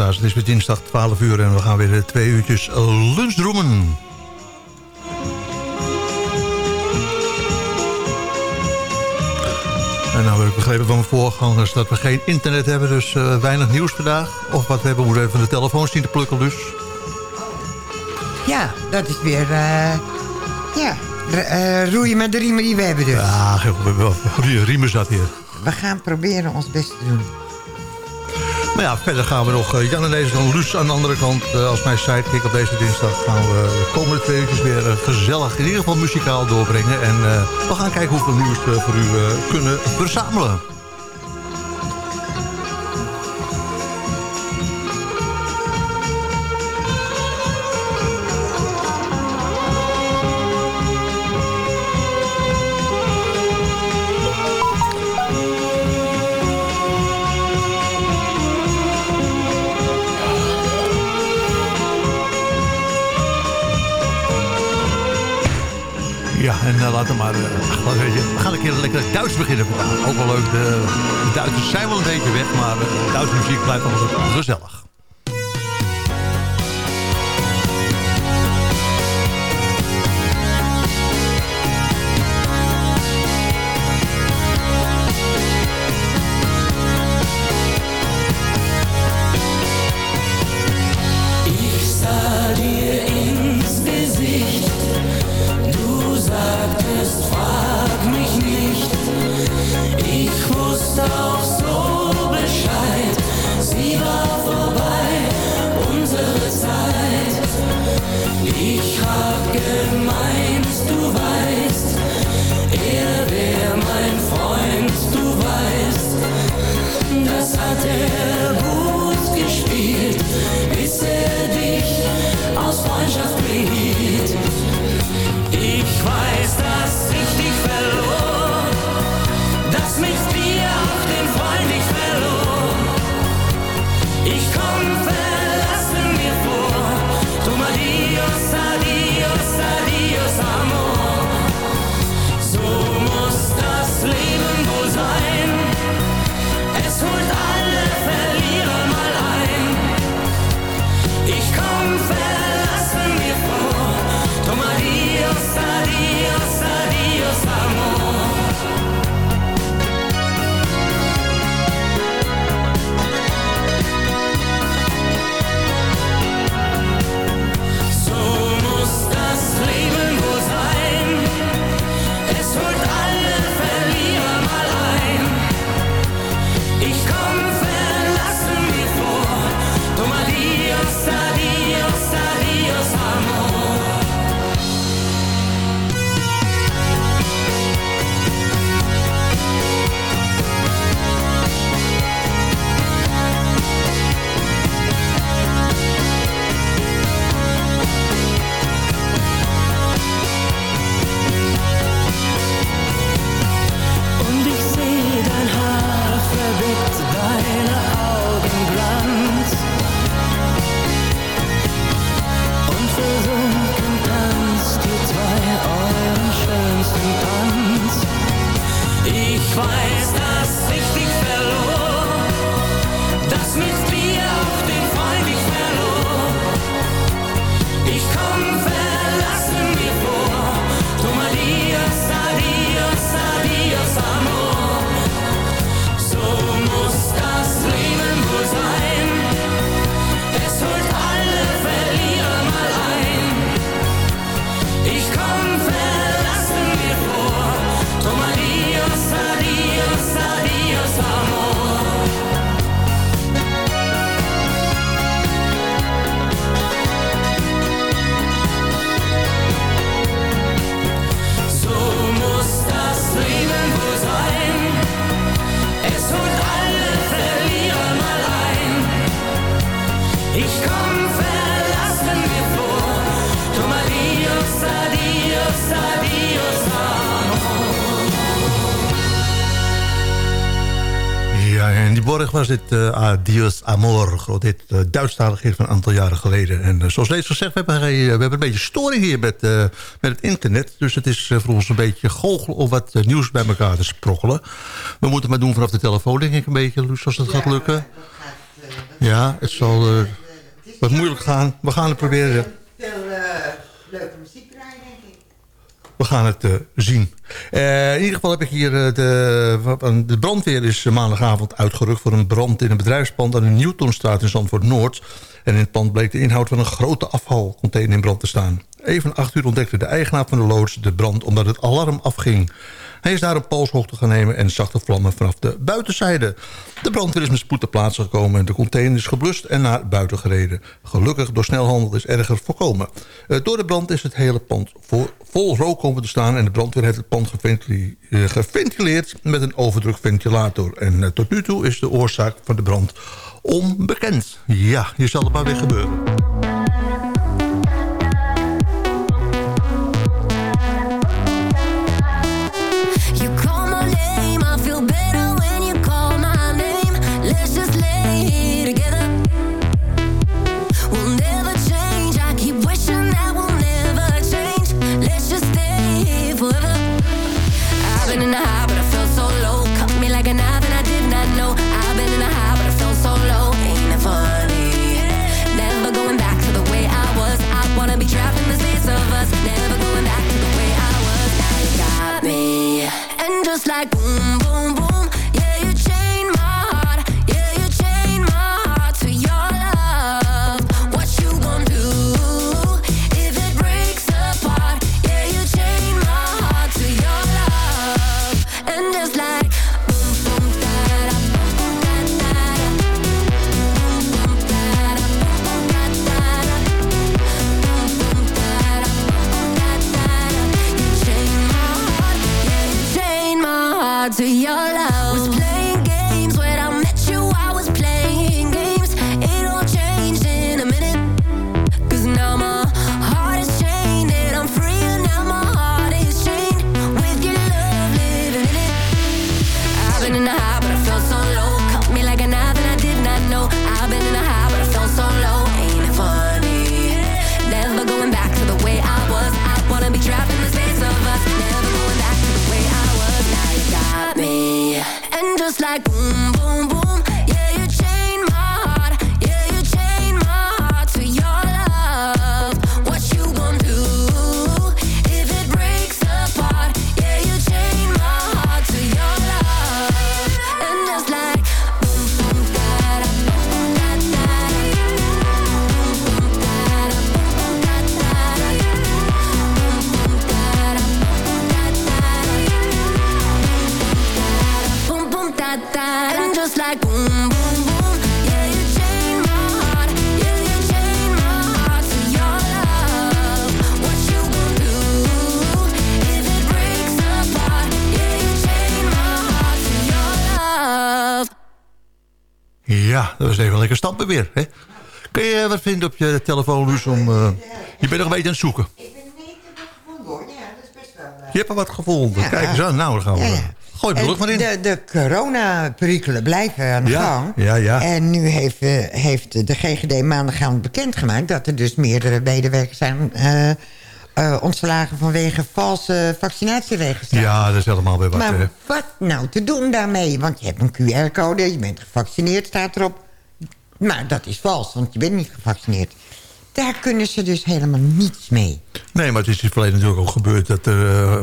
Luisteraars. Het is weer dinsdag 12 uur en we gaan weer twee uurtjes lunchroemen. En nou heb ik begrepen van mijn voorgangers dat we geen internet hebben, dus eh, weinig nieuws vandaag. Of wat we hebben, moeten even de telefoon zien te plukken dus. Ja, dat is weer... eh, ja, eh, roeien met de riemen die we hebben dus. Ja, riemen zat hier. We gaan proberen ons best te doen. Maar ja, verder gaan we nog eh, Jan en deze kant, Luus aan de andere kant. eh, als mijn sidekick op deze dinsdag gaan we de komende twee uurtjes weer eh, gezellig, in ieder geval muzikaal doorbrengen. En eh, we gaan kijken hoeveel nieuws we voor u eh, kunnen verzamelen. Maar... Je, we gaan een keer lekker Duits beginnen vandaag. Ook wel leuk, de, Duitsers zijn wel een beetje weg, maar uh, Duitse muziek blijft altijd gezellig. Eh, Adios Amor. Groot dit uh, Duitsstalig hit van een aantal jaren geleden. En uh, zoals deze gezegd, we hebben, we hebben een beetje storing hier met, uh, met het internet. Dus het is voor ons een beetje goochelen of wat nieuws bij elkaar te sprokkelen. We moeten het maar doen vanaf de telefoon, denk ik een beetje, Loes, als het ja, gaat lukken. Dat gaat, ja, het zal wat moeilijk gaan. We gaan het proberen. Veel leuke muziek draaien, denk ik. We gaan het uh, zien. Uh, in ieder geval heb ik hier... Uh, de, de brandweer is maandagavond uitgerukt... voor een brand in een bedrijfspand aan de Newtonstraat in Zandvoort Noord. En in het pand bleek de inhoud van een grote afvalcontainer in brand te staan. Even acht uur ontdekte de eigenaar van de loods de brand... omdat het alarm afging. Hij is daar een polshoogte gaan nemen en zag de vlammen vanaf de buitenzijde. De brandweer is met spoed ter plaatse gekomen en de container is geblust en naar buiten gereden. Gelukkig door snelhandel is erger voorkomen. door de brand is het hele pand vol, rook komen te staan... en de brandweer heeft het pand geventileerd met een overdrukventilator. En tot nu toe is de oorzaak van de brand onbekend. Ja, hier zal het maar weer gebeuren. Ja, dat was even lekker stappen weer. Hè? Kun je wat vinden op je telefoon, Luus? Om, uh, je bent nog een beetje aan het zoeken. Ik ben niet wat gevonden hoor. Ja, dat is best wel... Uh... Je hebt er wat gevonden. Ja. Kijk eens aan. Nou, dan gaan we... Ja, ja. Gooi het maar in. De, de coronaperikelen blijven aan de ja, gang. Ja, ja. En nu heeft, uh, heeft de GGD maandagavond bekendgemaakt... dat er dus meerdere medewerkers zijn... Uh, uh, ontslagen vanwege valse vaccinatieregistratie. Ja, dat is helemaal weer wat. Maar hè? wat nou te doen daarmee? Want je hebt een QR-code, je bent gevaccineerd, staat erop. Maar dat is vals, want je bent niet gevaccineerd. Daar kunnen ze dus helemaal niets mee. Nee, maar het is in het verleden natuurlijk ook gebeurd... dat er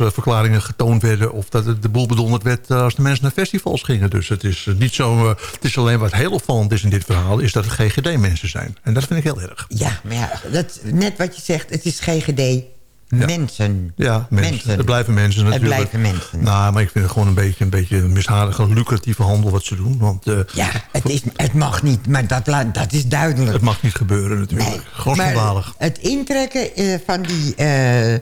uh, verklaringen getoond werden... of dat het de boel bedonderd werd uh, als de mensen naar festivals gingen. Dus het is, niet zo, het is alleen wat heel opvallend is in dit verhaal... is dat het GGD-mensen zijn. En dat vind ik heel erg. Ja, maar ja, dat, net wat je zegt, het is GGD... Ja. Mensen. Ja, mensen. mensen. Het blijven mensen natuurlijk. Het blijven mensen. Nou, maar ik vind het gewoon een beetje een beetje mishalige, lucratieve handel wat ze doen. Want, uh, ja, het, is, het mag niet, maar dat, dat is duidelijk. Het mag niet gebeuren natuurlijk. Nee, gewoon schandalig. Het intrekken uh, van die uh,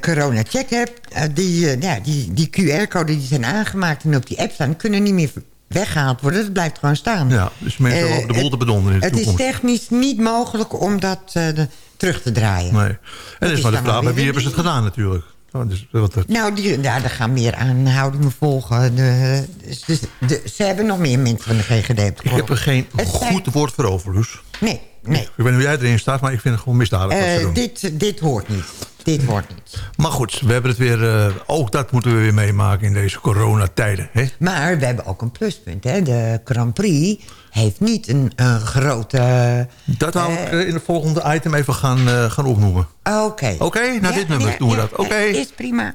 corona-check-app... die, ja, die, die QR-code die zijn aangemaakt en op die app staan... kunnen niet meer weggehaald worden. Dat blijft gewoon staan. Ja, dus mensen Eh, de boel het- te bedonderen in de Het is toekomst. technisch niet mogelijk om dat eh, de- terug te draaien. Nee. En dan is maar de vraag, bij wie hebben ze het gedaan natuurlijk. Oh, dus, wat Nou, die, ja, er gaan meer aanhoudingen volgen. De, dus, dus de, ze hebben nog meer mensen van de GGD ik heb er geen Het zijn- goed woord voor over. Nee, nee. Ik weet niet hoe jij erin staat, maar ik vind het gewoon misdadig Eh, dit, dit hoort niet. Dit hoort niet. Maar goed, we hebben het weer... eh, ook dat moeten we weer meemaken in deze coronatijden. Hè? Maar we hebben ook een pluspunt. Hè? De Grand Prix heeft niet een, een grote... Dat wou ik eh, in het volgende item even gaan, eh, gaan opnoemen. Oké. Oké, nou dit nummer doen we dat. Oké. Is prima.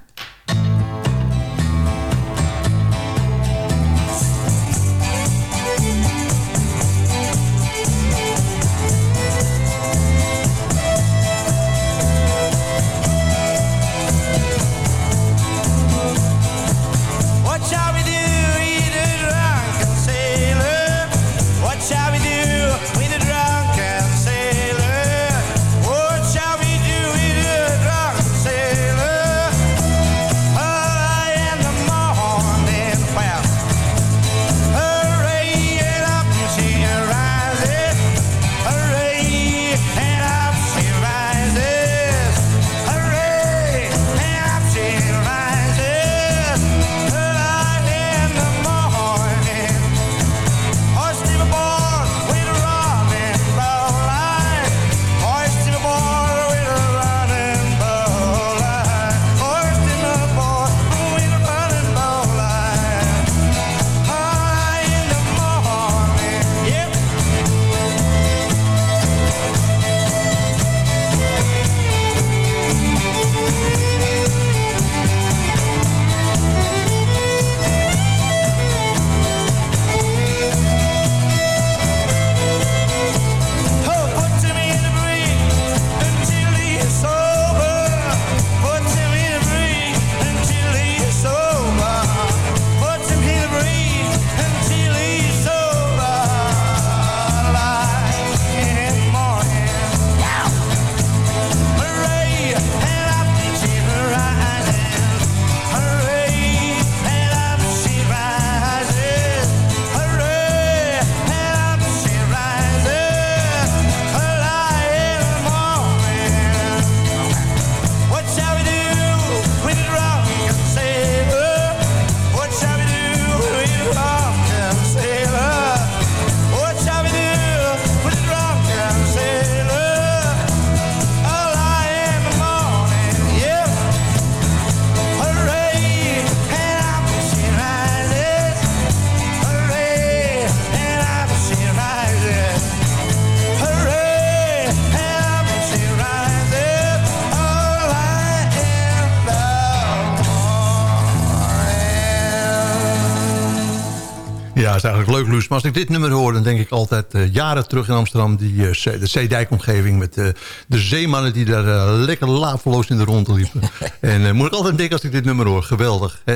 Leuk, Luus. Maar als ik dit nummer hoor, dan denk ik altijd eh, jaren terug in Amsterdam. Die, eh, Zee- de Zeedijkomgeving met eh, de zeemannen die daar lekker laveloos in de ronde liepen. en eh, moet ik altijd denken als ik dit nummer hoor. Geweldig. Hè?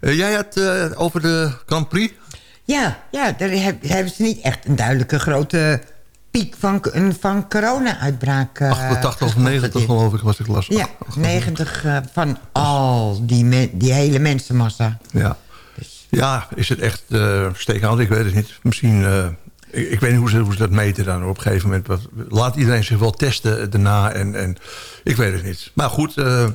Eh, jij had eh, over de Grand Prix. Ja, ja daar heb- hebben ze niet echt een duidelijke grote piek van, een- van corona-uitbraak. eh, 88 of 90 geconstateerd. geloof ik was ik las. Ja, 90 eh, van al die, die hele mensenmassa. Ja. Ja, is het echt uh, steekhoud? Ik weet het niet. Misschien, eh, ik, ik weet niet hoe ze, hoe ze dat meten dan op een gegeven moment. Wat, laat iedereen zich wel testen daarna. En, en, ik weet het niet. Maar goed, eh,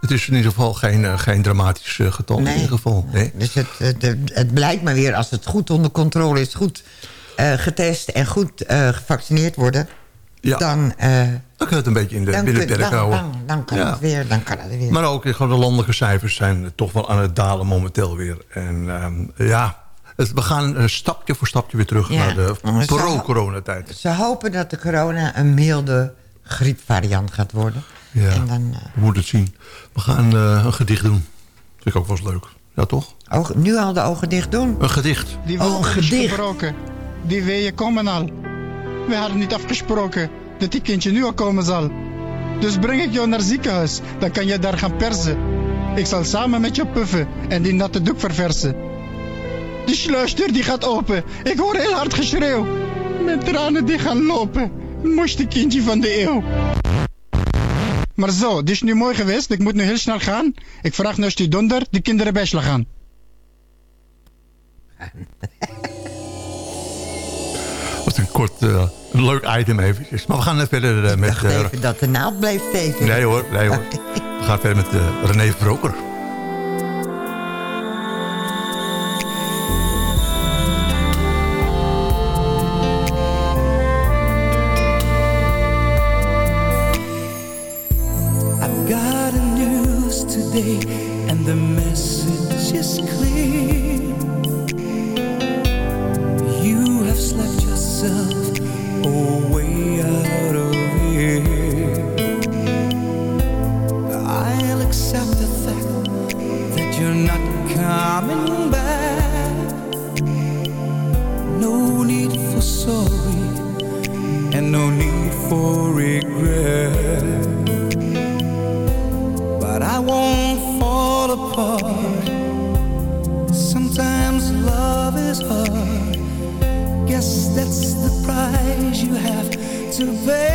het is in ieder geval geen, geen dramatisch getal. In ieder geval. Nee. Dus het, het, het blijkt maar weer, als het goed onder controle is... goed getest en goed gevaccineerd worden... Ja. dan, Dan je het een beetje in de, dan, binnen kun- perk dan, houden. dan, dan kan Ja. het weer. Dan kan het weer. Maar ook eh, gewoon de landelijke cijfers zijn toch wel aan het dalen momenteel weer. En ehm, ja, het, we gaan een stapje voor stapje weer terug Ja. naar de pro-coronatijd. Ze hopen dat de corona een milde griepvariant gaat worden. Ja, En dan, eh, we moeten het zien. We gaan eh, een gedicht doen. Vind ik ook wel eens leuk. Ja, toch? nu al de ogen dicht doen. Een gedicht. Die Oh, een gedicht. gebroken. Die weeën komen al. We hadden niet afgesproken dat die kindje nu al komen zal. Dus breng ik jou naar het ziekenhuis, dan kan je daar gaan persen. Ik zal samen met je puffen en die natte doek verversen. Die sluisdeur die gaat open, ik hoor heel hard geschreeuw. Mijn tranen die gaan lopen, mooiste kindje van de eeuw. Maar zo, dit is nu mooi geweest, ik moet nu heel snel gaan. Ik vraag nou naar die donder de kinderen bij gaan. Wat een kort... Eh, een leuk item eventjes. Maar we gaan net verder eh, met... Eh, even dat de naald blijft steken. Nee hoor, nee hoor. We gaan verder met uh, René Broker. I've got news today for regret. But I won't fall apart. Sometimes love is hard. Guess that's the price you have to pay.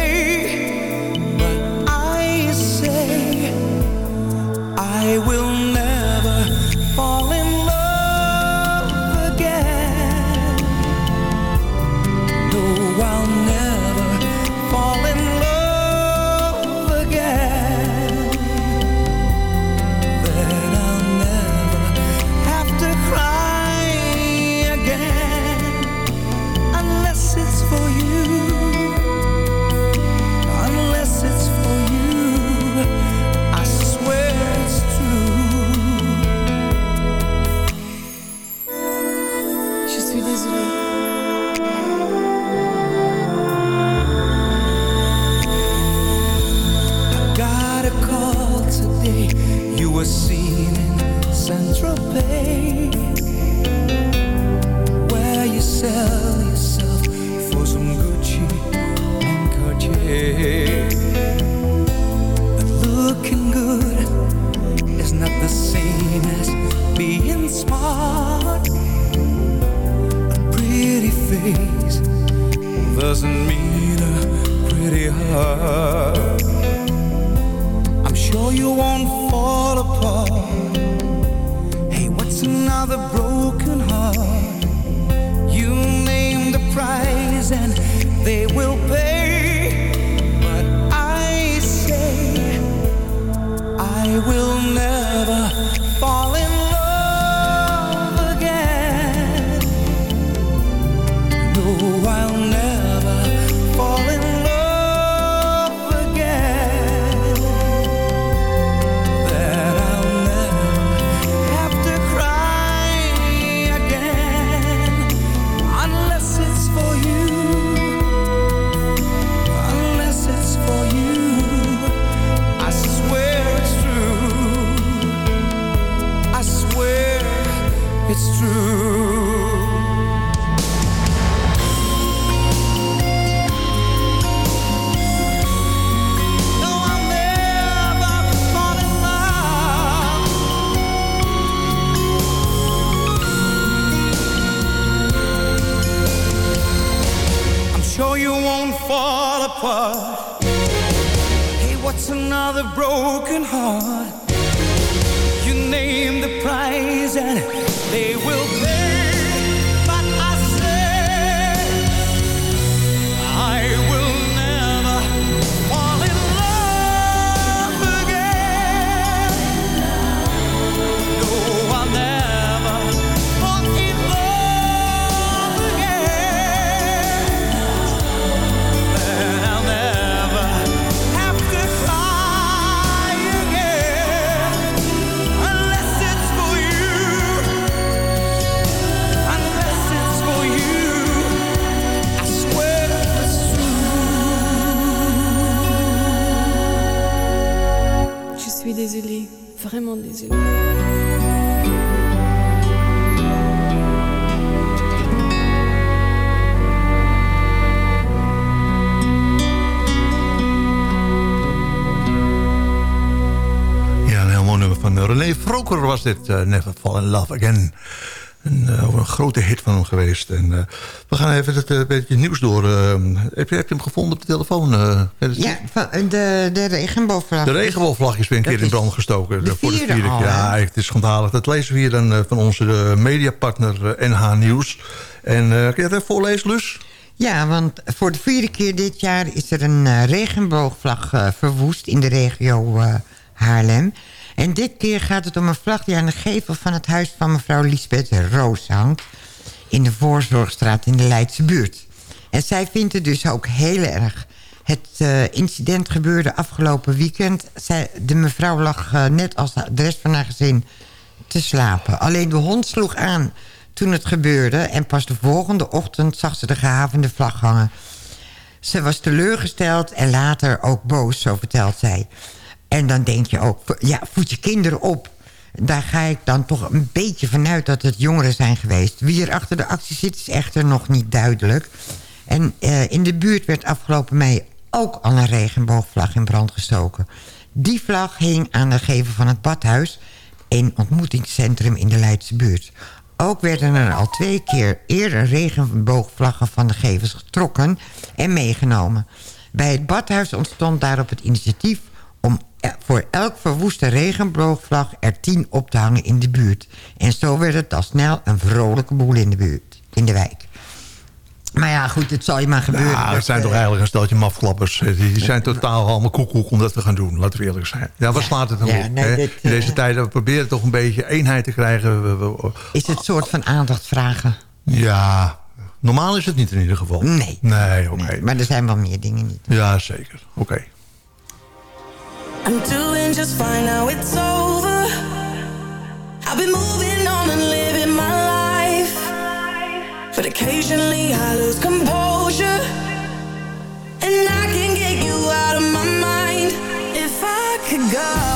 dit uh, Never Fall in Love Again. Eh, een, grote hit van hem geweest. En, eh, we gaan even het beetje nieuws door. Ehm, heb je, hem gevonden op de telefoon? ja, de, regenboogvlag. De regenboogvlag is weer een keer in brand gestoken. De voor de vierde keer. Ja, het is schandalig. Dat lezen we hier dan van onze mediapartner NH Nieuws. En kun je dat voorlezen, Lus? Ja, want voor de vierde keer dit jaar is er een regenboogvlag verwoest in de regio Haarlem. En dit keer gaat het om een vlag die aan de gevel van het huis van mevrouw Lisbeth Roos hangt. In de Voorzorgstraat in de Leidse buurt. En zij vindt het dus ook heel erg. Het eh, incident gebeurde afgelopen weekend. Zij, de mevrouw lag eh, net als de rest van haar gezin te slapen. Alleen de hond sloeg aan toen het gebeurde... en pas de volgende ochtend zag ze de gehavende vlag hangen. Ze was teleurgesteld en later ook boos, zo vertelt zij. En dan denk je ook, ja, voed je kinderen op. Daar ga ik dan toch een beetje vanuit dat het jongeren zijn geweest. Wie er achter de actie zit is echter nog niet duidelijk. En eh, in de buurt werd afgelopen mei ook al een regenboogvlag in brand gestoken. Die vlag hing aan de gevel van het badhuis... een ontmoetingscentrum in de Leidse buurt. Ook werden er al twee keer eerder regenboogvlaggen van de gevels getrokken en meegenomen. Bij het badhuis ontstond daarop het initiatief voor elk verwoeste regenboogvlag er tien op te hangen in de buurt. En zo werd het al snel een vrolijke boel in de buurt, in de wijk. Maar ja, goed, het zal je maar gebeuren. Ja, het zijn eh, toch eigenlijk een steltje mafklappers. Eh, Die, zijn totaal allemaal koekoek om dat te gaan doen. Laten we eerlijk zijn. Ja, waar Ja. slaat het dan Ja, op? nee, hè? dit, In deze eh, tijden we proberen toch een beetje eenheid te krijgen. Is het soort van aandacht vragen? ja, normaal is het niet in ieder geval. Nee. Nee, oké. Nee, maar er zijn wel meer dingen niet. Ja, zeker. Oké. I'm doing just fine now it's over. I've been moving on and living my life. But occasionally I lose composure. And I can get you out of my mind. If I could go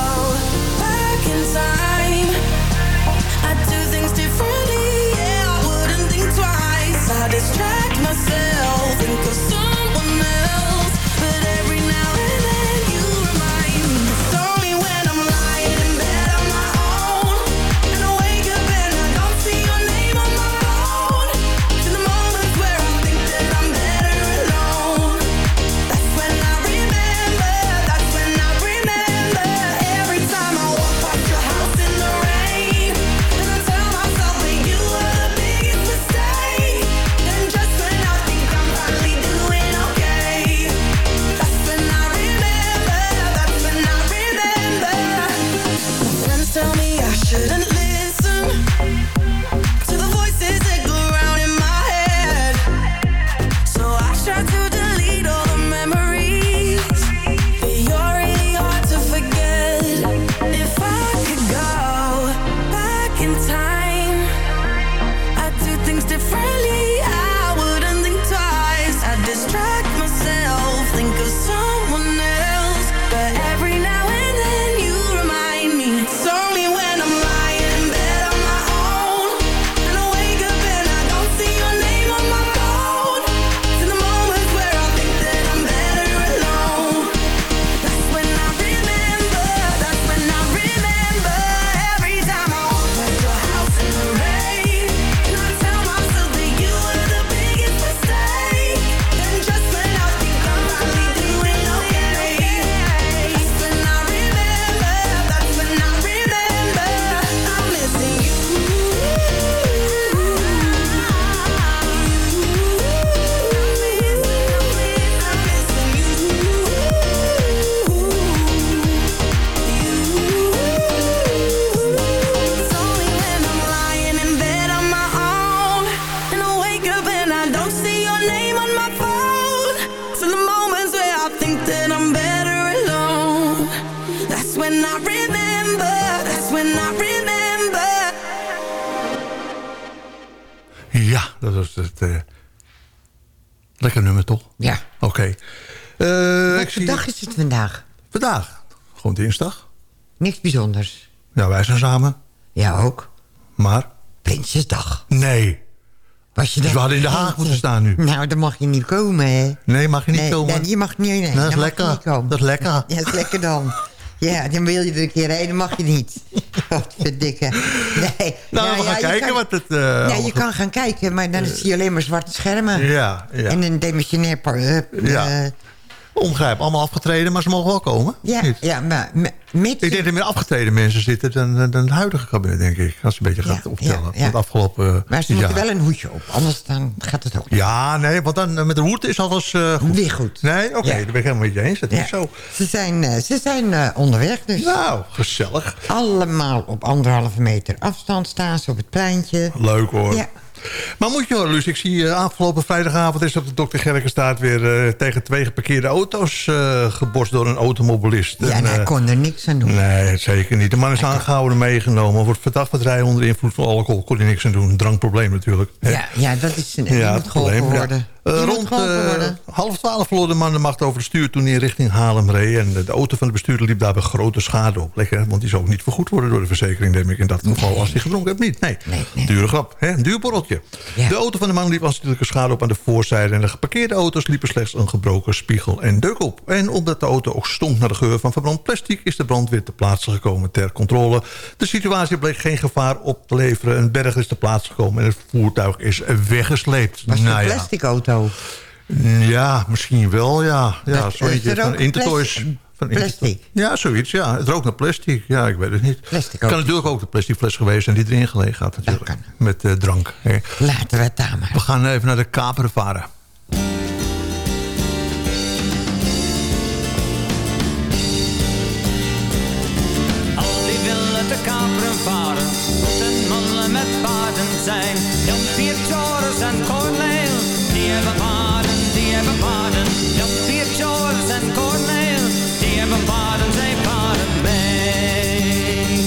dinsdag. Niks bijzonders. Ja, wij zijn samen. Ja, ook. Maar Prinsjesdag. nee. Was je Dus we hadden in de Haag moeten staan nu. Nou, dan mag je niet komen, hè? Nee, mag je niet nee, komen? nee, je mag niet. Nee, dat is lekker. niet. Dat is lekker. Ja, dat is lekker dan. Ja, dan wil je er een keer heen, dan mag je niet. Godverdikke. Nee. Nou, we gaan je kijken kan- wat het... eh, Ja, allemaal je kan gaan kijken, maar dan zie je alleen maar zwarte schermen. Ja, ja. En een demissionair... eh, Ja. Eh, Ongrijp, allemaal afgetreden, maar ze mogen wel komen. ja, Niet? ja, maar m- mits... Ik denk dat er meer afgetreden mensen zitten dan, dan het huidige kabinet, denk ik. Als je een beetje Ja, gaat optellen. ja, van ja. Het afgelopen Maar ze moeten wel een hoedje op, anders dan gaat het ook niet. Ja, nee, want dan eh, met de hoed is alles eh, goed. Weer goed. Nee, oké, Ja. daar ben ik helemaal met je eens. Dat is zo. Ze zijn, eh, ze zijn eh, onderweg, dus Nou, gezellig. allemaal op anderhalve meter afstand staan ze op het pleintje. Leuk hoor. Ja. Maar moet je horen, Luus, ik zie eh, afgelopen vrijdagavond... is op de Dr. Gerkenstaat weer eh, tegen twee geparkeerde auto's eh geborst door een automobilist. Ja, En, hij kon er niks aan doen. Nee, zeker niet. De man is aangehouden en meegenomen. Wordt verdacht met rijden onder invloed van alcohol. Kon hij niks aan doen. Een drankprobleem natuurlijk. Ja, ja, dat is een ja, moet geholpen ja. worden. Moet rond eh, half twaalf verloor de man de macht over het stuur toen hij richting Haarlem reed. En de, auto van de bestuurder liep daarbij grote schade op. Lekker, want die zou ook niet vergoed worden door de verzekering, denk ik. In dat geval, als hij gedronken heeft, niet. Nee, Nee, nee. dure grap. Hè? Een duur borreltje. Ja. De auto van de man liep aanzienlijke schade op aan de voorzijde. En de geparkeerde auto's liepen slechts een gebroken spiegel en deuk op. En omdat de auto ook stonk naar de geur van verbrand plastic... is de brandweer ter plaatse gekomen ter controle. De situatie bleek geen gevaar op te leveren. Een berger is ter plaatse gekomen en het voertuig is weggesleept. Was het Nou een ja. plastic auto? Ja, misschien wel, ja. ja Dat- zo eentje is er van Intertoys. plastic- Van plastic? Intertoys. Ja, zoiets, ja. Het rookt naar plastic. Ja, ik weet het niet. Plastic kan ook. natuurlijk ook de plastic fles geweest zijn die erin gelegen had natuurlijk. kan. Met eh, drank. hè. Laten we het daar maar. We gaan even naar de kaper varen. Al die willen te kaperen varen, moeten mannen met paarden zijn. Jan Pier, Joris en Corneel, die paarden, die hebben paarden. Jan Pier, Joris en Corneel, die hebben paarden, zij varen mee.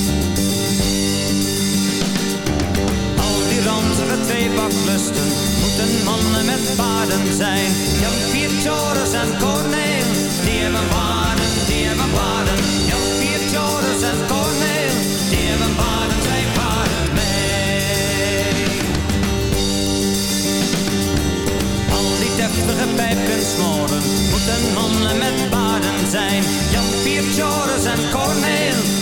Al die ranzige tweebaklusten, moeten mannen met paarden zijn. Jan Pier, Joris en Corneel, die hebben paarden, die hebben paarden. Al die deftige pijpkensmoren moeten mannen met paarden zijn. Jan Pier, Joris en Corneel,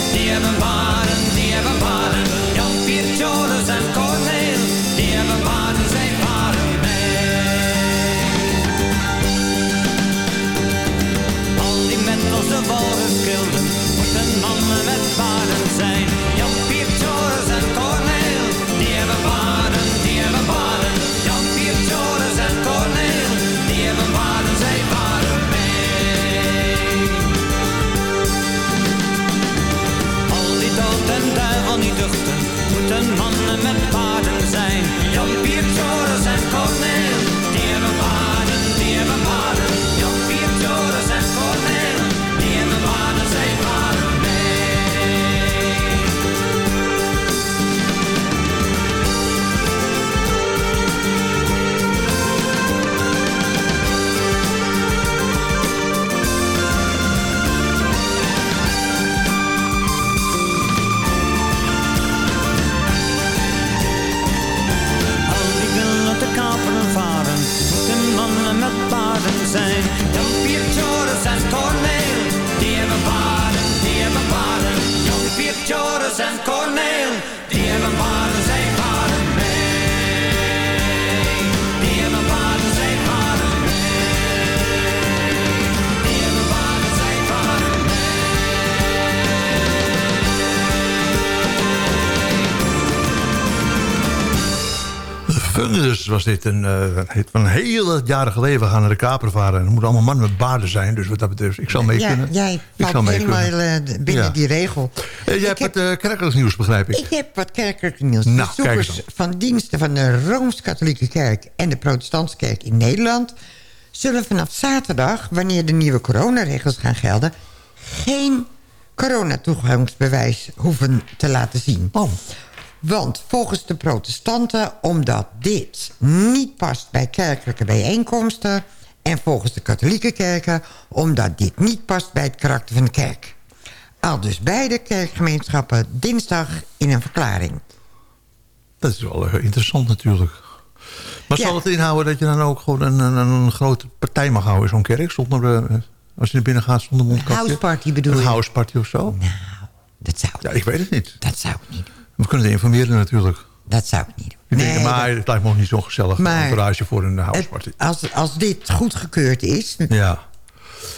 Fungus was dit een, eh, een van hele jaren geleden. We gaan naar de kaper varen. En er moeten allemaal mannen met baarden zijn. Dus wat dat betreft, ik zal mee Ja, kunnen. jij ik zal mee helemaal kunnen. eh, binnen Ja. die regel. Eh, jij Ik hebt heb- wat uh, kerkelijk nieuws, begrijp ik. Ik heb wat kerkelijke nieuws. Nou, bezoekers van diensten van de Rooms-Katholieke Kerk... en de Protestantse Kerk in Nederland... zullen vanaf zaterdag, wanneer de nieuwe coronaregels gaan gelden... geen coronatoegangsbewijs hoeven te laten zien. Oh. Want volgens de protestanten, omdat dit niet past bij kerkelijke bijeenkomsten... en volgens de katholieke kerken, omdat dit niet past bij het karakter van de kerk. Al dus beide kerkgemeenschappen dinsdag in een verklaring. Dat is wel eh, interessant natuurlijk. Maar Ja. zal het inhouden dat je dan ook gewoon een, een, een grote partij mag houden in zo'n kerk? Zonder, eh, als je er binnen gaat zonder mondkapje? houseparty bedoel Een je? houseparty of zo? Dat zou, Ja, ik weet het niet. dat zou ik niet doen. We kunnen het informeren natuurlijk. Dat zou ik niet doen. Nee, maar dat- het lijkt me ook niet zo gezellig. Maar- entourage voor een houseparty. als, als dit goedgekeurd is... Ja.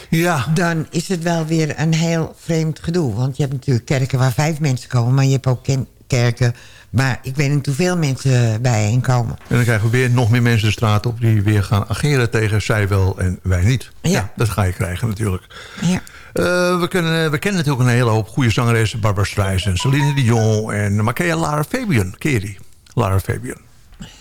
Ja. dan is het wel weer een heel vreemd gedoe. Want je hebt natuurlijk kerken waar vijf mensen komen... maar je hebt ook ken- kerken waar ik weet niet hoeveel mensen bijeenkomen. En dan krijgen we weer nog meer mensen de straat op... die weer gaan ageren tegen zij wel en wij niet. Ja. dat ga je krijgen natuurlijk. Ja. Eh, we, kunnen, we kennen natuurlijk een hele hoop goede zangeressen. Barbara Streisand, Celine Dion en... Maar ken je Lara Fabian? Ken je die? Lara Fabian.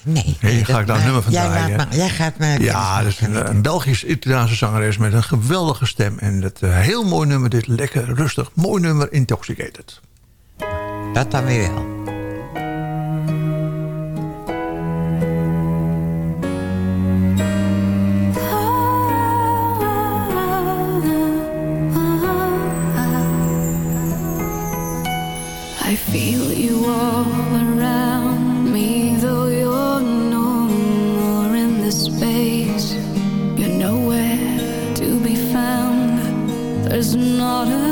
Nee. Nee, ga ik daar maar een nummer van jij draaien. me- jij gaat me... Ja, dat is een, een Belgisch-Italiaanse zangeres met een geweldige stem. En dat eh, heel mooi nummer, dit lekker rustig. Mooi nummer, Intoxicated. Dat dan weer wel. I feel you all around me, though you're no more in this space. You're nowhere to be found. There's not a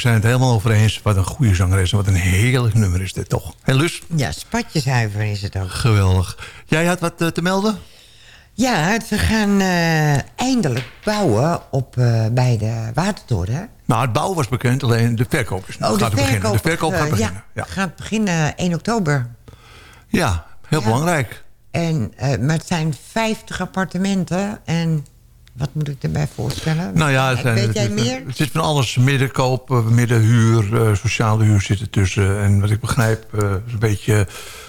ik zijn het helemaal over eens. Wat een goede zangeres en wat een heerlijk nummer is dit toch. En Luus? Ja, spatjezuiver is het ook. Geweldig. Jij had wat eh, te melden? Ja, ze gaan eh, eindelijk bouwen op, eh, bij de Watertoren. Nou, het bouwen was bekend, alleen de verkoop is Oh, de gaat beginnen. verkoop, De verkoop gaat beginnen. Ja, Ja, gaat beginnen 1 oktober. ja heel Ja. belangrijk. En, maar het zijn 50 appartementen. En wat moet ik erbij voorstellen? Nou ja, het, zijn- Weet jij het, het- meer? het zit van alles. Middenkoop, eh, middenhuur, eh, sociale huur zit er tussen. En wat ik begrijp, eh, is een beetje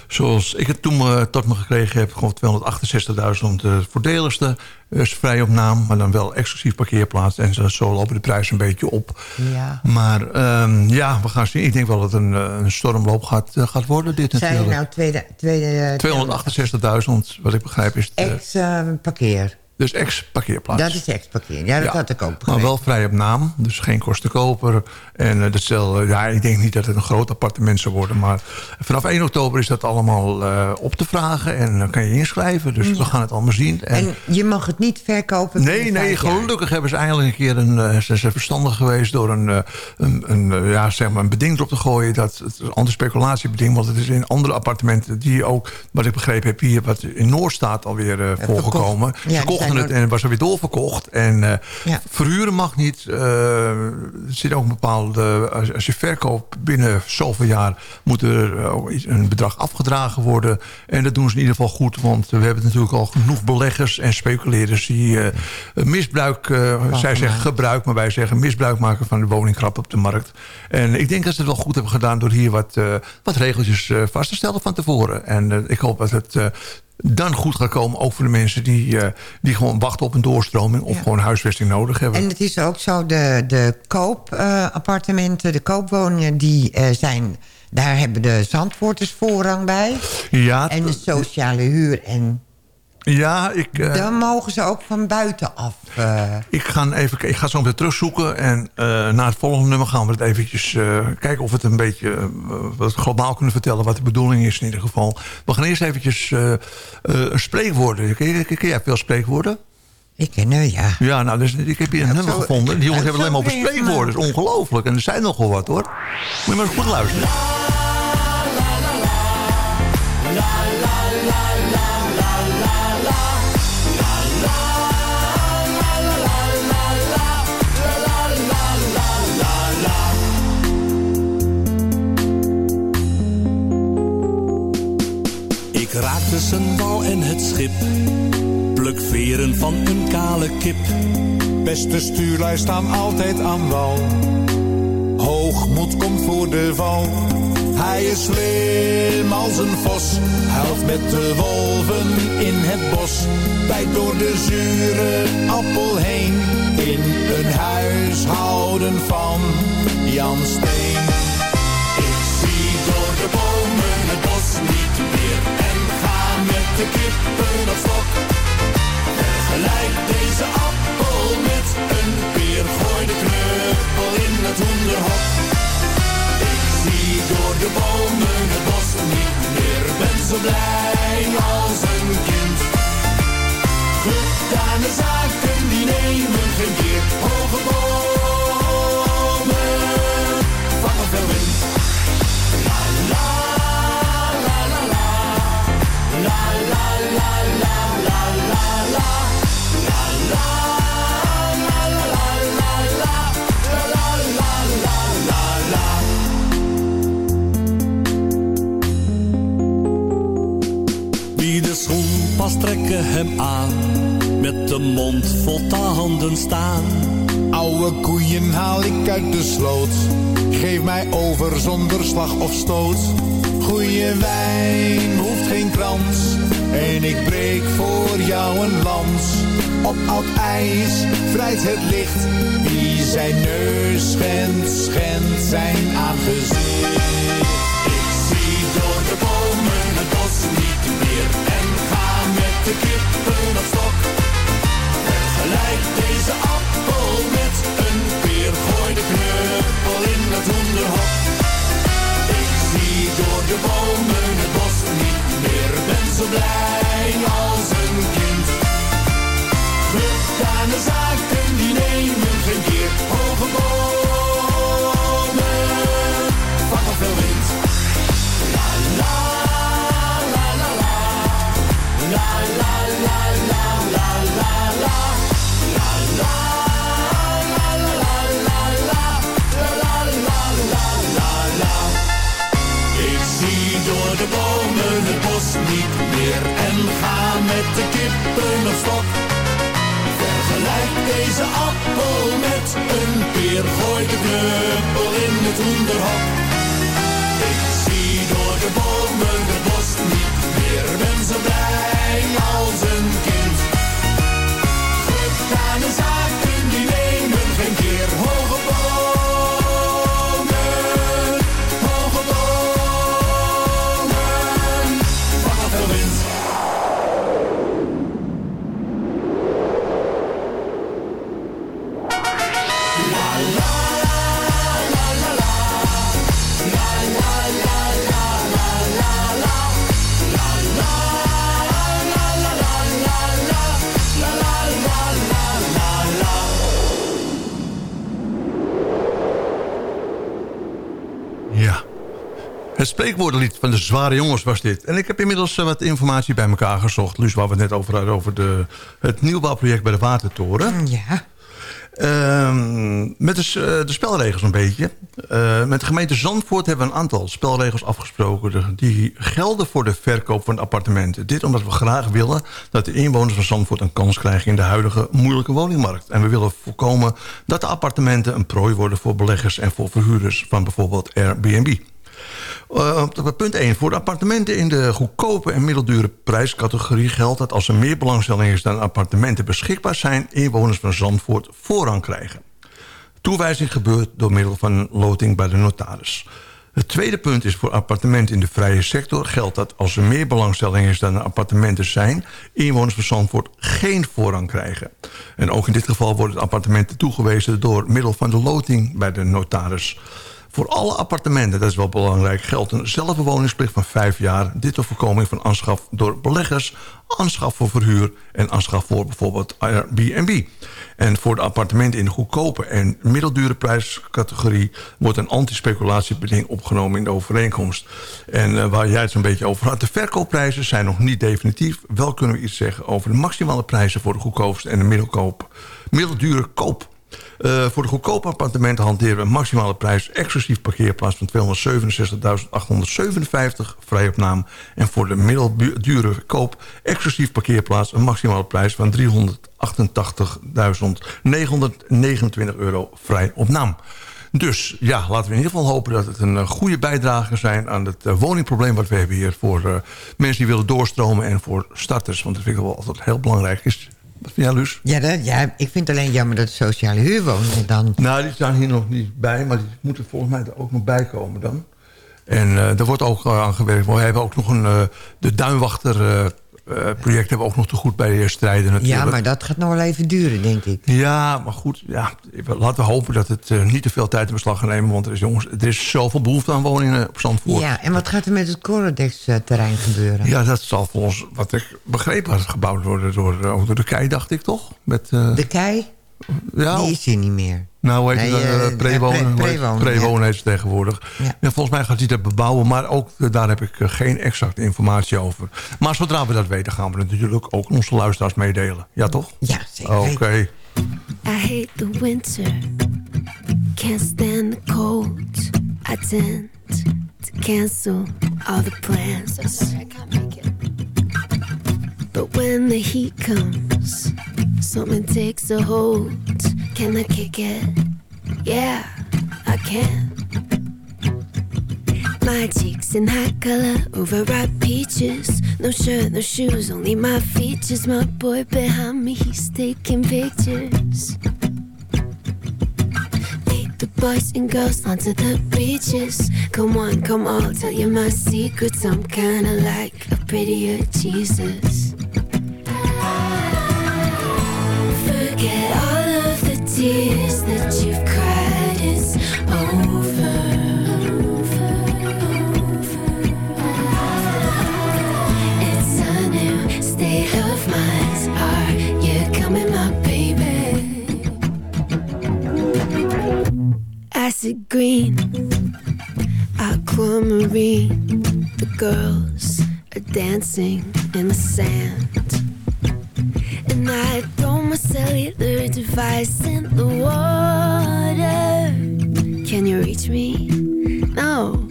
zoals ik het toen eh, tot me gekregen heb. Gewoon 268.000 uh, voordeligste. is vrij op naam, maar dan wel exclusief parkeerplaats. En zo, lopen de prijzen een beetje op. Ja. Maar ehm, ja, we gaan zien. Ik denk wel dat het een, eh, een stormloop gaat, eh, gaat worden, dit Zijn er natuurlijk. nou tweede... tweede 268.000, wat ik begrijp, is het, eh, Ex-parkeer. Dus ex-parkeerplaats. dat is ex-parkeer. Ja, dat had ik ook Maar begrepen. wel vrij op naam, dus geen kostenkoper. En uh, datzelfde, ja, ik denk niet dat het een groot appartement zou worden. Maar vanaf 1 oktober is dat allemaal uh, op te vragen. En dan kan je inschrijven. Dus Ja. we gaan het allemaal zien. En, je mag het niet verkopen Nee, nee, jaar. gelukkig hebben ze eigenlijk een keer een, ze zijn verstandig geweest door een, een, een, ja, zeg maar een beding erop te gooien. Dat het is een anti-speculatiebeding, want het is in andere appartementen die ook, wat ik begrepen heb, hier wat in Noord staat alweer uh, voorgekomen. Ja, ze die kochten het en was alweer doorverkocht. En uh, Ja. verhuren mag niet. Uh, er zit ook een bepaalde, als, als je verkoopt binnen zoveel jaar, moet er een bedrag afgedragen worden. En dat doen ze in ieder geval goed, want we hebben natuurlijk al genoeg beleggers en speculeerders die misbruik, zij zeggen gebruik, maar wij zeggen misbruik maken van de woningkrap op de markt. En ik denk dat ze het wel goed hebben gedaan door hier wat, wat regeltjes vast te stellen van tevoren. En ik hoop dat het dan goed gaat komen, ook voor de mensen die, uh, die gewoon wachten op een doorstroming of Ja. gewoon huisvesting nodig hebben. En het is ook zo, de, de koopappartementen, de koopwoningen, die eh, zijn... Daar hebben de Zandvoorters voorrang bij. ja, En de sociale huur. En ja, ik, uh, dan mogen ze ook van buitenaf. eh ik, ga even, ik ga zo meteen terugzoeken. En uh, na het volgende nummer gaan we het eventjes uh, kijken of we het een beetje uh, wat globaal kunnen vertellen. Wat de bedoeling is in ieder geval. We gaan eerst eventjes uh, uh, spreekwoorden. Ken, ken, jij veel spreekwoorden? ik ken het, ja. Ja, nou, dus, ik heb hier een Ja, nummer zo- gevonden. Die jongens hebben alleen maar over spreekwoorden. Dat is ongelooflijk. En er zijn nogal wat hoor. Moet je maar eens goed luisteren. Ik raak tussen en het schip. Pluk veren van een kale kip. Beste stuurlui staan altijd aan wal. Hoogmoed komt voor de val. Hij is slim als een vos. Huilt met de wolven in het bos. Bijt door de zure appel heen. In een huishouden van Jan Steen. De kippen op stok. Vergelijk deze appel met een peer. Gooi de knuppel in het hoenderhok. Ik zie door de bomen het bos niet meer. Ben zo blij als een kind. Gedane zaken die nemen geen keer. Hoge bomen hem aan. Met de mond vol tanden staan. Oude koeien haal ik uit de sloot. Geef mij over zonder slag of stoot. Goeie wijn hoeft geen krans. En ik breek voor jou een lans. Op oud ijs vrijt het licht. Wie zijn neus schendt, schendt zijn aangezicht. Met de kippen op kippenvlok. Vergelijk deze appel met een peer, gooi de knuppel in het hoenderhok. Spreekwoordenlied van de zware jongens was dit. En ik heb inmiddels eh, wat informatie bij elkaar gezocht. Luus, waar we het net over hadden, over de, het nieuwbouwproject bij de Watertoren. Ja. Ehm, met de, eh, de spelregels een beetje. Eh, met de gemeente Zandvoort hebben we een aantal spelregels afgesproken... die gelden voor de verkoop van appartementen. Dit omdat we graag willen dat de inwoners van Zandvoort... een kans krijgen in de huidige moeilijke woningmarkt. En we willen voorkomen dat de appartementen een prooi worden... voor beleggers en voor verhuurders van bijvoorbeeld Airbnb. Op punt 1. Voor appartementen in de goedkope en middeldure prijscategorie geldt dat als er meer belangstelling is dan appartementen beschikbaar zijn, inwoners van Zandvoort voorrang krijgen. Toewijzing gebeurt door middel van loting bij de notaris. Het tweede punt is voor appartementen in de vrije sector geldt dat als er meer belangstelling is dan appartementen zijn, inwoners van Zandvoort geen voorrang krijgen. En ook in dit geval worden de appartementen toegewezen door middel van de loting bij de notaris. Voor alle appartementen, dat is wel belangrijk, geldt een zelfbewoningsplicht van vijf jaar. Dit ter voorkoming van aanschaf door beleggers, aanschaf voor verhuur en aanschaf voor bijvoorbeeld Airbnb. En voor de appartementen in de goedkope en middeldure prijscategorie wordt een antispeculatiebeding opgenomen in de overeenkomst. En eh, waar jij het zo'n beetje over had, de verkoopprijzen zijn nog niet definitief. Wel kunnen we iets zeggen over de maximale prijzen voor de goedkoopste en de middelkoop, middeldure koop. Eh, voor de goedkope appartementen hanteren we een maximale prijs... exclusief parkeerplaats van 267.857 vrij op naam. En voor de middeldure koop exclusief parkeerplaats... een maximale prijs van 388.929 euro vrij op naam. Dus ja, laten we in ieder geval hopen dat het een eh, goede bijdrage zijn... aan het eh, woningprobleem wat we hebben hier... voor mensen die willen doorstromen en voor starters. Want dat vind ik wel altijd heel belangrijk is. Wat vind jij, Luus? Ja, dat, ja, ik vind het alleen jammer dat de sociale huurwoningen dan... Nou, die staan hier nog niet bij, maar die moeten volgens mij er ook nog bij komen dan. En uh, er wordt ook uh, aan gewerkt. We hebben ook nog een, uh, de Duinwachter project hebben we ook nog te goed bij strijden natuurlijk. Ja, maar dat gaat nog wel even duren, denk ik. Ja, maar goed, ja, laten we hopen dat het niet te veel tijd in beslag gaat nemen. Want er is, jongens, er is zoveel behoefte aan woningen op Zandvoort. Ja, en wat gaat er met het Corodex-terrein gebeuren? Ja, dat zal volgens wat ik begrepen had gebouwd worden door, door de KEI, dacht ik toch? Met, de KEI? Ja, Die is hier niet meer. Nou, weet je, Nee, uh, prewonen pre, pre pre ja. heet ze tegenwoordig. Ja. Ja, volgens mij gaat hij dat bebouwen, maar ook uh, daar heb ik uh, geen exacte informatie over. Maar zodra we dat weten, gaan we het natuurlijk ook onze luisteraars meedelen. Ja, toch? Ja, zeker. Oké. Okay. I hate the winter, can't stand the cold. I tend to cancel all the plans. I can't make it. But when the heat comes, something takes a hold. Can I kick it? Yeah, I can. My cheeks in hot color, overripe peaches. No shirt, no shoes, only my features. My boy behind me, he's taking pictures. Lead the boys and girls onto the beaches. Come on, come on, I'll tell you my secrets. I'm kinda like a prettier Jesus. Dancing in the sand. I throw my cellular device in the water. Can you reach me? No,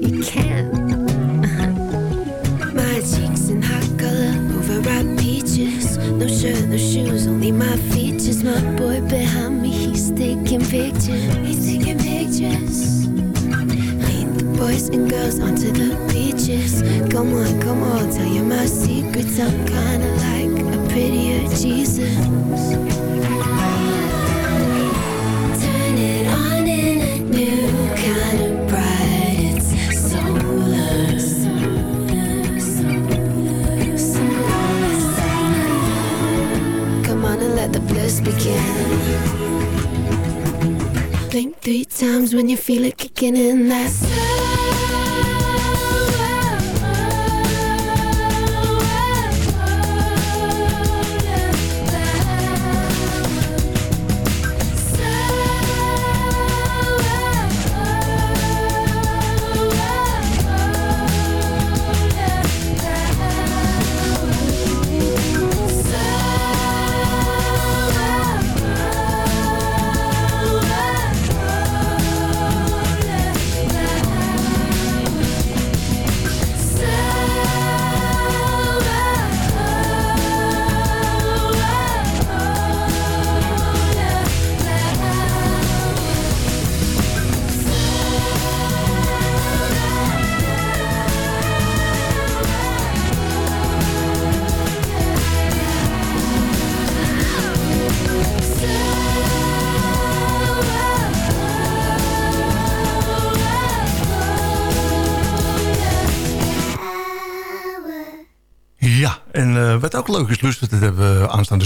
you can't. my cheeks in hot color, overripe peaches. No shirt, no shoes, only my features. My boy behind me, he's taking pictures. He's taking pictures. Boys and girls onto the beaches. Come on, come on, tell you my secrets. I'm kinda like prettier Jesus. Turn it on in a new kind of bright. It's solar. Come on and let the bliss begin. Blink three times when you feel it kicking in. That's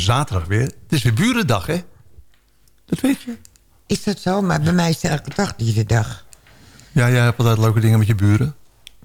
zaterdag weer. Het is weer Burendag, hè? Dat weet je. Is dat zo? Maar bij mij is het elke dag dierendag. Ja, jij hebt altijd leuke dingen met je buren.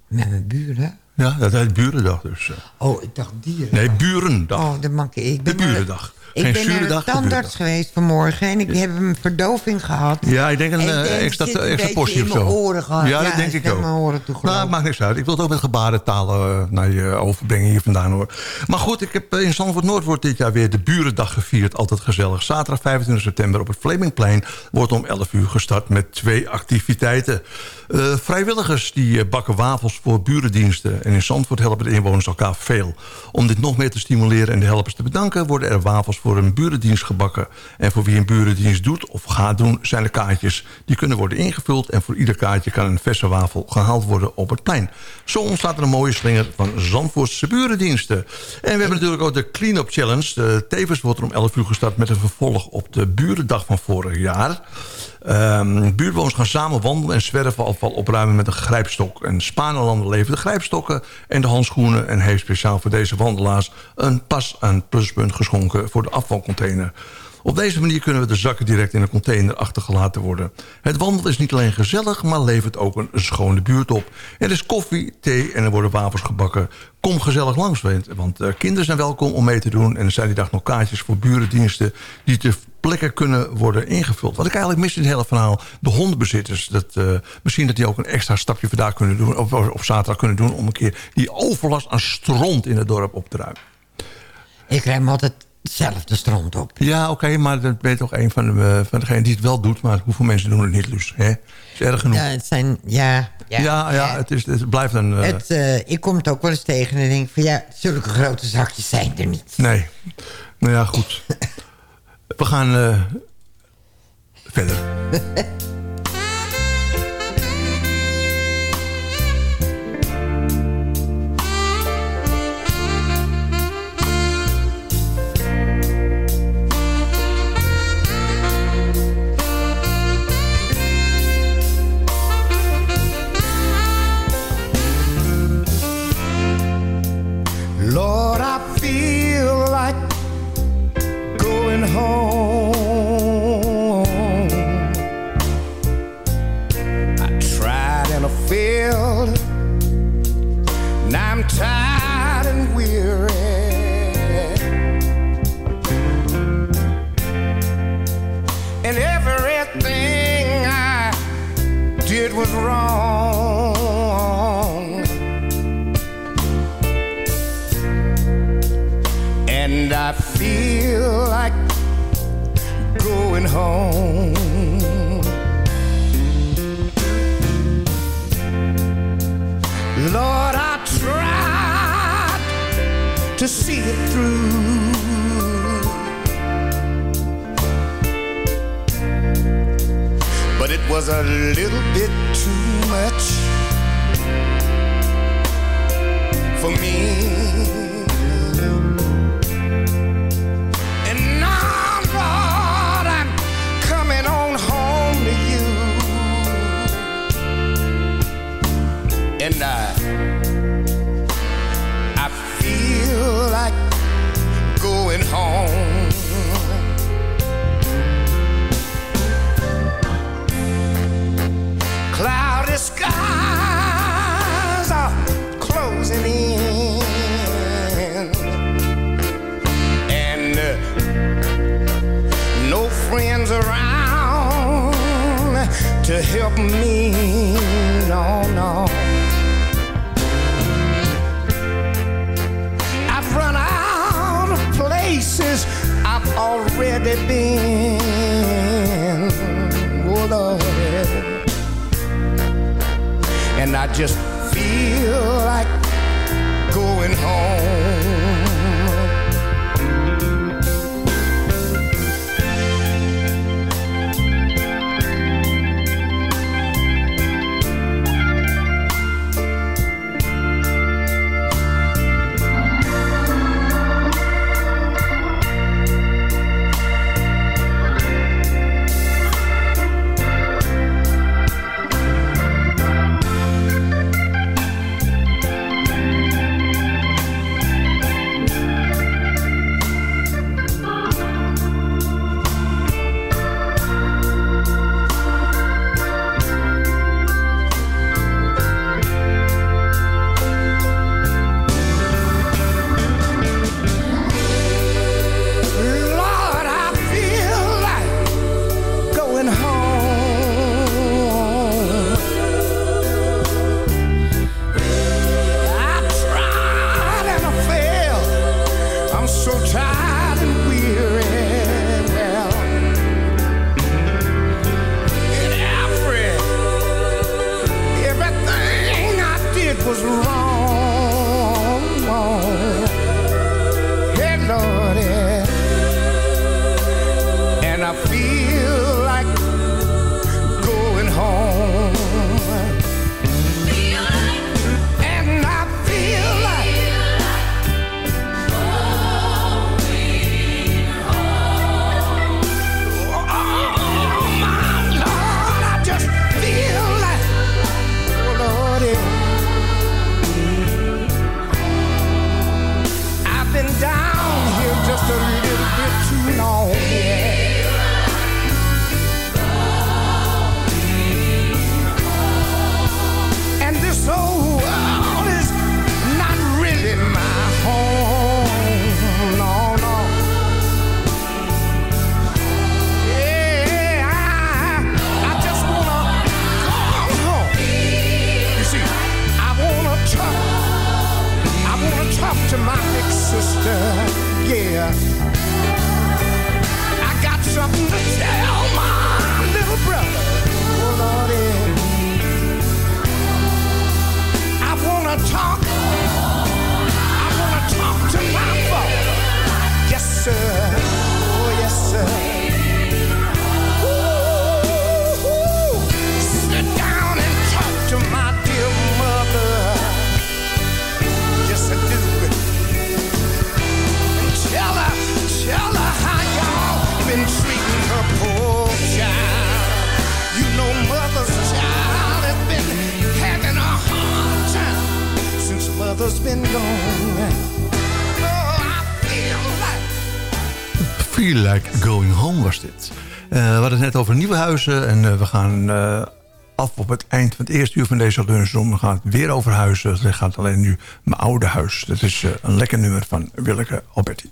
Met mijn buren. Ja, dat heet Burendag dus. Oh, ik dacht dieren. Nee, Burendag. Oh, dat manke ik. de ben Burendag. Ik Geen ben naar de tandarts geweest vanmorgen en ik heb een verdoving gehad. Ja, ik denk een En eh, ik denk, extra, extra portie of mijn zo. oren gehad. Ja, dat Ja, denk ik ook. mijn oren nou, het maakt niks uit. Ik wil het ook met gebarentaal eh, naar je overbrengen hier vandaan hoor. Maar goed, ik heb, eh, in Zandvoort Noord wordt dit jaar weer de Burendag gevierd. Altijd gezellig. Zaterdag 25 september op het Flemingplein wordt om 11 uur gestart met twee activiteiten. Eh, vrijwilligers die eh, bakken wafels voor burendiensten. En in Zandvoort helpen de inwoners elkaar veel. Om dit nog meer te stimuleren en de helpers te bedanken... worden er wafels voor een burendienst gebakken. En voor wie een burendienst doet of gaat doen... zijn er kaartjes die kunnen worden ingevuld... en voor ieder kaartje kan een verse wafel gehaald worden op het plein. Zo ontstaat er een mooie slinger van Zandvoortse burendiensten. En we hebben natuurlijk ook de Clean-up Challenge. De tevens wordt er om 11 uur gestart met een vervolg op de burendag van vorig jaar... Ehm buurtbewoners gaan samen wandelen en zwerfafval opruimen met een grijpstok. En Spanelanden levert de grijpstokken en de handschoenen... en heeft speciaal voor deze wandelaars een pas aan pluspunt geschonken voor de afvalcontainer. Op deze manier kunnen we de zakken direct in een container achtergelaten worden. Het wandelen is niet alleen gezellig, maar levert ook een schone buurt op. Er is koffie, thee en er worden wafels gebakken. Kom gezellig langs, want eh, kinderen zijn welkom om mee te doen... en er zijn die dag nog kaartjes voor burendiensten... die ter plekke kunnen worden ingevuld. Wat ik eigenlijk mis in het hele verhaal... de hondenbezitters, dat, eh, misschien dat die ook een extra stapje vandaag kunnen doen... of op zaterdag kunnen doen om een keer die overlast aan stront in het dorp op te ruimen. Ik ruim altijd zelf de stront op. Ja, oké, maar dat ben je toch een van, de, eh, van degenen die het wel doet... maar hoeveel mensen doen het niet, Luus? Hè? is erg genoeg. Ja, het zijn... Ja, ja, Ja, ja, het, is, het blijft een... eh, Het, eh, ik kom het ook wel eens tegen en denk van ja, zulke grote zakjes zijn er niet. Nee. Nou ja, goed. We gaan eh, verder. home. to see it through. But it was a little bit too much for me. dit. Eh, we hadden het net over nieuwe huizen en eh, we gaan eh, af op het eind van het eerste uur van deze lunchroom. We gaan het weer over huizen. Het gaat alleen nu mijn oude huis. Dat is een lekker nummer van Willeke Alberti.